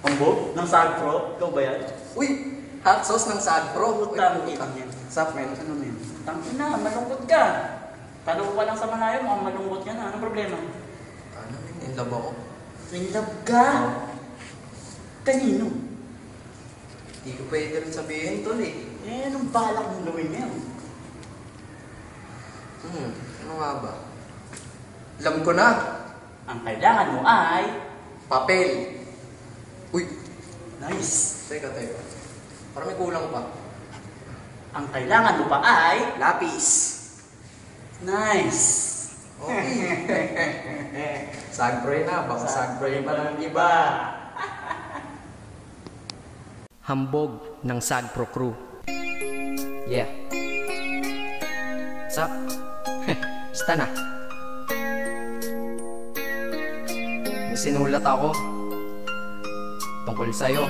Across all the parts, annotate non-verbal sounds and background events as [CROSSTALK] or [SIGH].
Ambo? Ng Sag Pro? Ikaw ba yan? Uy, hot sauce ng Sad Pro. Uy, Utang puta. ina yan. Sup, men? Ano men? Tangin na, malungkot ka. Tanong ko pa lang sa malayo, mukhang malungkot ka na. Anong problema? Ano, men? In love ako. In love ka? Kanino? Hindi ko pwede rin sabihin, tol eh. Eh, anong balak mong gawin ngayon? Hmm, ano nga ba? Alam ko na. Ang kailangan mo ay... Papel. Uy, Nice. teka, teka. Parang may kulang pa. Ang kailangan mo pa ay... Lapis. Nice. Okay. [LAUGHS] Sagpre na, baka sagpre pa ng iba. [LAUGHS] Hambog ng Sagpro Crew. Yeah. Sup? [LAUGHS] Basta na. May sinulat ako. Tungkol sa'yo.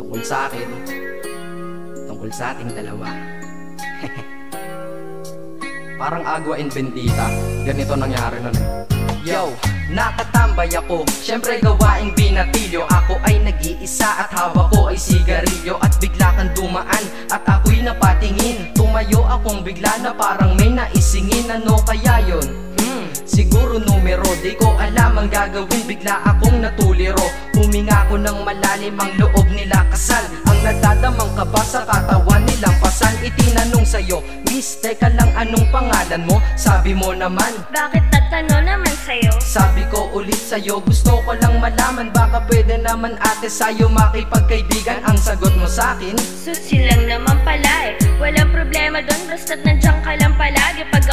Tungkol sa akin. Tungkol sa ating dalawa. [LAUGHS] Parang agwa in bendita. Ganito nangyari nun eh. Yo, nakatambay ako Siyempre gawaing binatilyo Ako ay nag-iisa at hawak ko ay sigarilyo At bigla kang dumaan at ako'y napatingin Tumayo akong bigla na parang may naisingin Ano kaya yon? Siguro numero Di ko alam ang gagawin. Bigla akong natuliro. Huminga ko ng malalim ang loob nila. Kasal Ang nadadamang kaba sa katawan nilang pasan. Itinanong sa'yo Miss, teka lang anong pangalan mo? Sabi mo naman Bakit tatano naman sa'yo? sabi ko ulit sa'yo Gusto ko lang malaman. Baka pwede naman ate sa'yo Makipagkaibigan. Ang sagot mo sa'kin Susi lang naman pala eh. Walang problema doon Basta't nandiyan ka lang palagi. Pag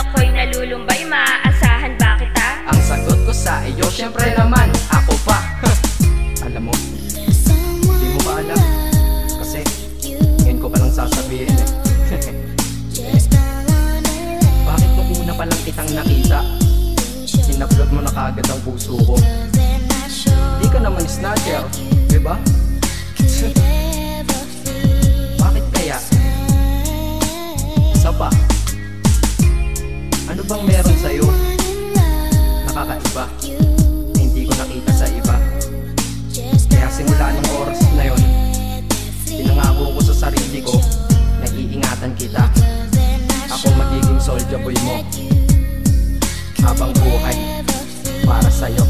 mo na kagad ang puso ko Di ka naman snatcher Diba? [LAUGHS] Bakit kaya? Isa pa Ano bang meron sa'yo? Nakakaiba na Hindi ko nakita sa iba Kaya simula ng oras na yon Pinangako ko sa sarili ko Na iingatan kita Ako magiging soldier boy mo Habang buhay Para sa'yo. [LAUGHS]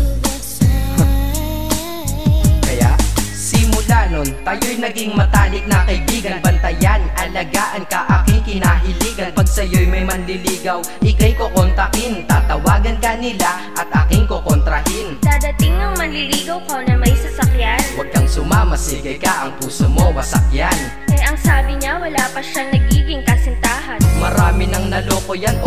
Kaya simula nun Tayo'y naging matalik na kaibigan. Bantayan, alagaan ka aking kinahiligan. Pag sa'yo'y may manliligaw Ika'y kukontakin. Tatawagan ka nila at aking kukontrahin. Dadating ang manliligaw ko na may sasakyan. Huwag kang sumama, sige ka, ang puso mo wasak yan Eh ang sabi niya wala pa siyang nagiging kasintahan. Marami nang naloko yan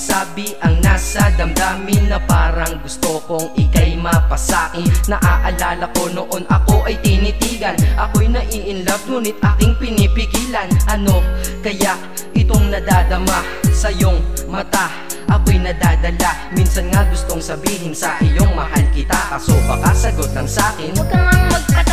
masabi ang nasa damdamin Na parang gusto kong ikay mapasaki Naaalala ko noon ako ay tinitigan. Ako'y nai-inlove ngunit aking pinipigilan. Ano kaya itong nadadama sa iyong mata? Ako'y nadadala. Minsan nga gustong sabihin sa iyong mahal kita. Kaso baka sagot lang sa'kin Huwag kang ang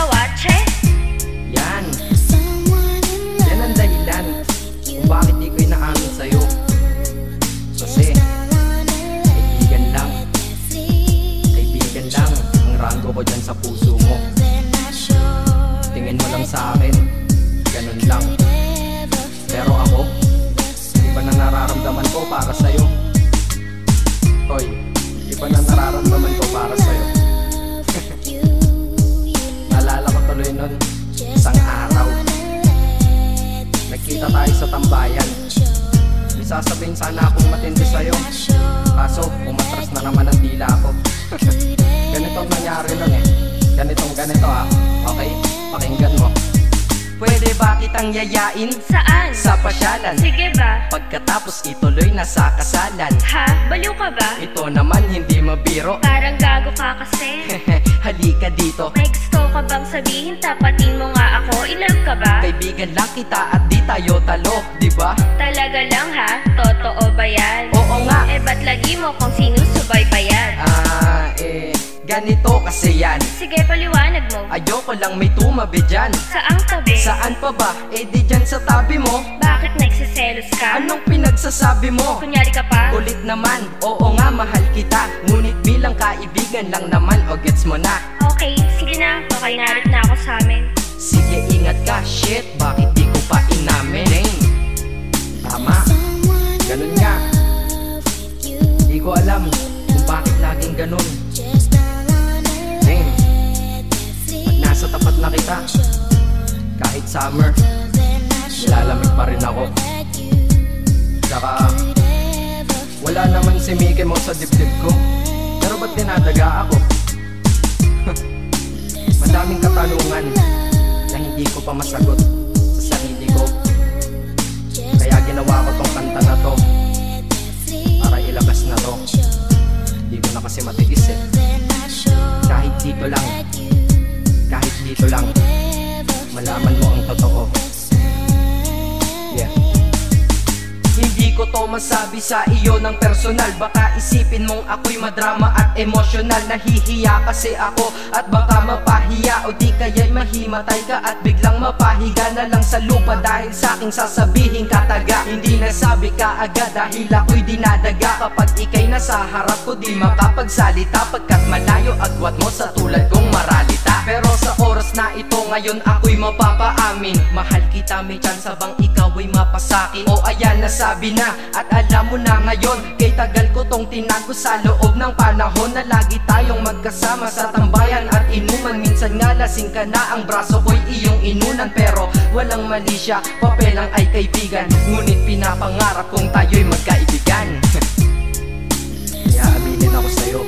Nagkita tayo sa tambayan. May sasabihin sana akong matindi sa'yo. Kaso umatras na naman ang dila ko. [LAUGHS] Ganitong nangyari nun eh. Ganitong ganito ah. Okay, pakinggan mo. Pwede ba kitang yayain Saan? sa pasyalan? Sige ba? Pagkatapos ituloy na sa kasalan Ha? Baliw ka ba? Ito naman hindi mabiro [LAUGHS] Parang gago ka kasi Halika dito May gusto ka bang sabihin? Tapatin mo nga ako I-love ka ba? Kaibigan lang kita at di tayo talo, di ba? Talaga lang ha? Totoo ba yan? Oo nga, Eh ba't lagi mo kung sinusubaybayan? Ah, ganito kasi yan Sige paliwanag mo Ayoko lang may tumabi dyan Saang tabi? Saan pa ba? Eh di dyan sa tabi mo Bakit nagsiselos ka? Anong pinagsasabi mo? Kunyari ka pa? Kulit naman, oo nga mahal kita Ngunit bilang kaibigan lang naman o gets mo na okay narit na ako sa amin Sige ingat ka, shit, bakit di ko pa inamin? Dang. Tama, ganun nga Di ko alam kung bakit laging ganun tapat na kita. Kahit summer Nilalamig pa rin ako. Saka Wala naman si Mickey Mouse sa dibdib ko. Pero ba't dinadaga ako? [LAUGHS] Madaming katanungan Na hindi ko pa masagot Sa sarili ko. Kaya ginawa ko tong kanta na to Para ilabas na to. Di ko na kasi matiis eh. Kahit dito lang Kahit dito lang Malaman mo ang totoo ko to masabi sa iyo ng personal. Baka isipin mong ako'y madrama at emosyonal. Nahihiya kasi ako at baka mapahiya. O di kaya'y mahimatay ka at biglang mapahiga na lang sa lupa. Dahil sa aking sasabihin kataga Hindi nasabi ka agad dahil ako'y dinadaga. Kapag ikay nasa harap ko di makapagsalita. Pagkat malayo agwat mo sa tulad kong maralita. Pero sa oras na ito ngayon ako'y mapapaamin. Mahal kita may chance bang ikaw ay mapasakin O ayan nasabi na at alam mo na ngayon Kay tagal ko tong tinago sa loob ng panahon Na lagi tayong magkasama sa tambayan. At inuman Minsan nga lasing ka na ang braso ko'y iyong inunan. Pero walang mali siya, papelang ay kaibigan. Ngunit pinapangarap kong tayo'y magkaibigan. [LAUGHS] Kaya aminin ako sa'yo.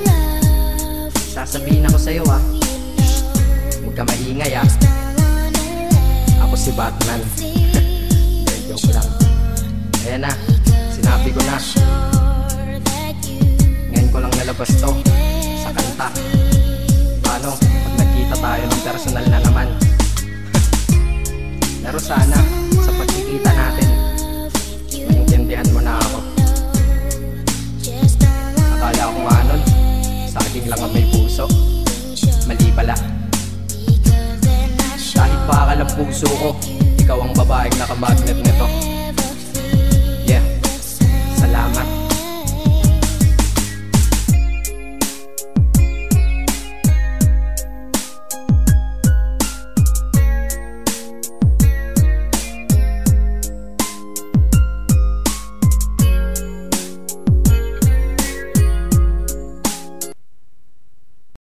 Sasabihin ako sa'yo ah. Huwag ka maingay ah. Ako si Batman. [LAUGHS] Joke lang. Ayan na, sinabi ko na. Ngayon ko lang nalabas to Sa kanta. Paano, pag nagkita tayo ng personal na naman. Pero sana, sa pagkikita natin Maintindihan mo na ako. Akala ko nga nun Saging lang ang may puso. Mali pala. Kahit bakal ang puso ko Ikaw ang babaeng nakamagnet nito Salamat